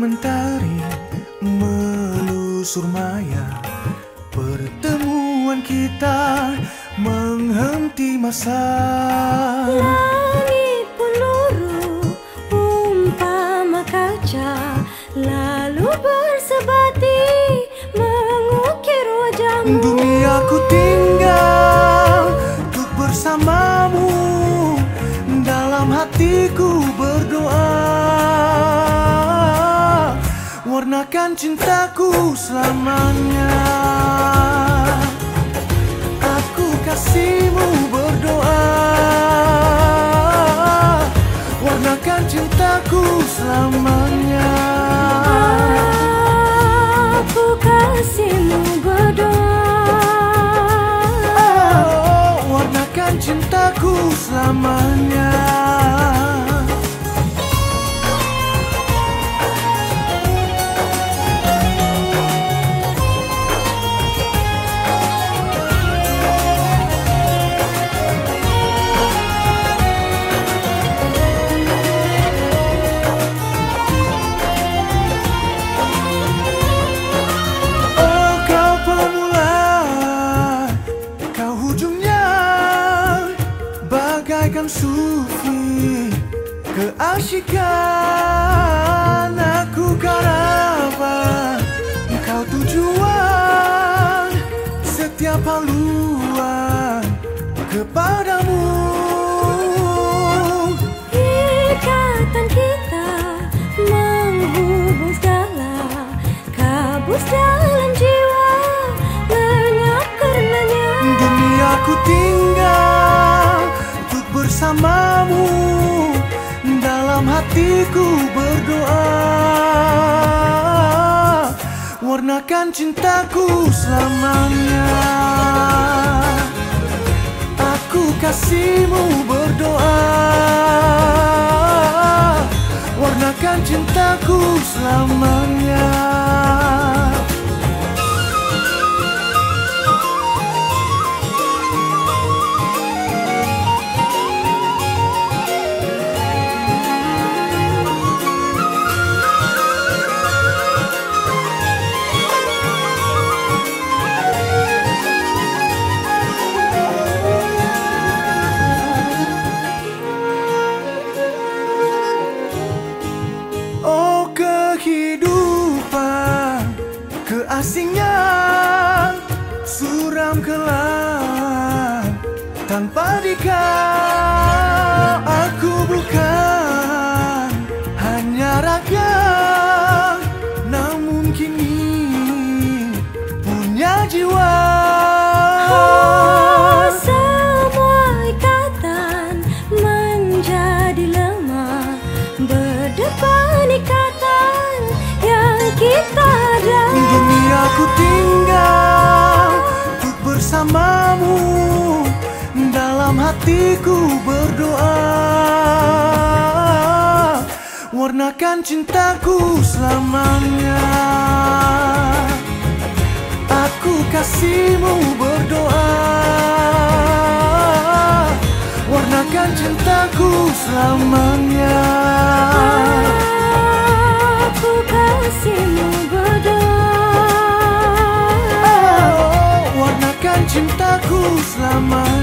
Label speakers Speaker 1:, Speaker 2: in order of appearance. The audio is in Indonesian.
Speaker 1: mentari melusur maya. Pertemuan kita menghenti masa Warnakan cintaku selamanya. Aku kasihmu berdoa. Warnakan cintaku selamanya sufi Keasyikan Aku karapan Kau tujuan Setiap haluan Kepadamu bersamamu Dalam hatiku berdoa. Warnakan cintaku selamanya. Aku kasihmu berdoa. Warnakan cintaku selamanya Suram kelam Tanpa dikau hatiku berdoa. Warnakan cintaku selamanya. Aku kasihmu berdoa. Warnakan cintaku selamanya.
Speaker 2: Aku kasihmu berdoa.
Speaker 1: Oh, warnakan cintaku selamanya